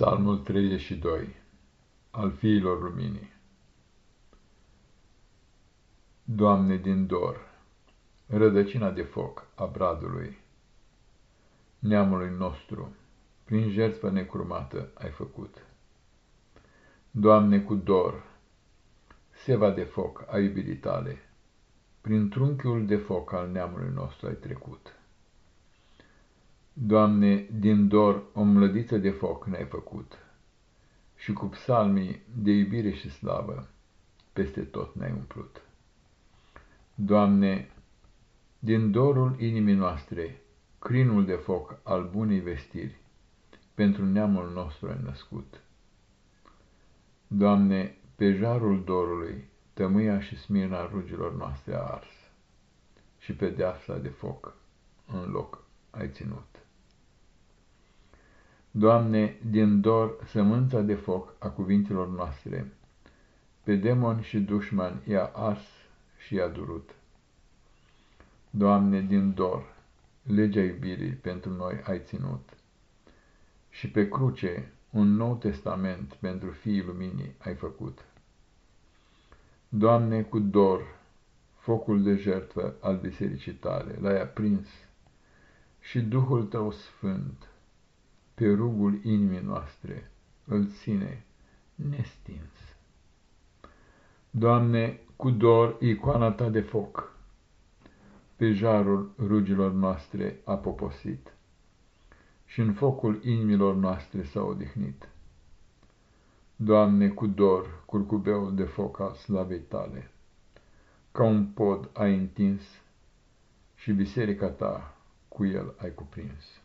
Psalmul 32 al fiilor luminii Doamne din dor, rădăcina de foc a bradului, neamului nostru, prin jertfă necurmată ai făcut. Doamne, cu dor, seva de foc a iubirii tale, prin trunchiul de foc al neamului nostru ai trecut. Doamne, din dor o mlădiță de foc ne-ai făcut și cu psalmii de iubire și slavă peste tot ne-ai umplut. Doamne, din dorul inimii noastre, crinul de foc al bunei vestiri, pentru neamul nostru ai născut. Doamne, pe jarul dorului, tămâia și smirna rugilor noastre a ars și pe deapsa de foc în loc ai ținut. Doamne, din dor sămânța de foc a cuvintelor noastre, pe demon și dușman i-a ars și i-a durut. Doamne, din dor, legea iubirii pentru noi ai ținut, și pe cruce un nou testament pentru fiii luminii ai făcut. Doamne, cu dor, focul de jertfă al bisericii tale l-ai aprins și Duhul Tău Sfânt pe rugul inimii noastre îl ține nestins. Doamne, cu dor icoana Ta de foc, pe jarul rugilor noastre a poposit și în focul inimilor noastre s-a odihnit. Doamne, cu dor, curcubeul de foc al slavei Tale, ca un pod ai întins și biserica Ta cu el ai cuprins.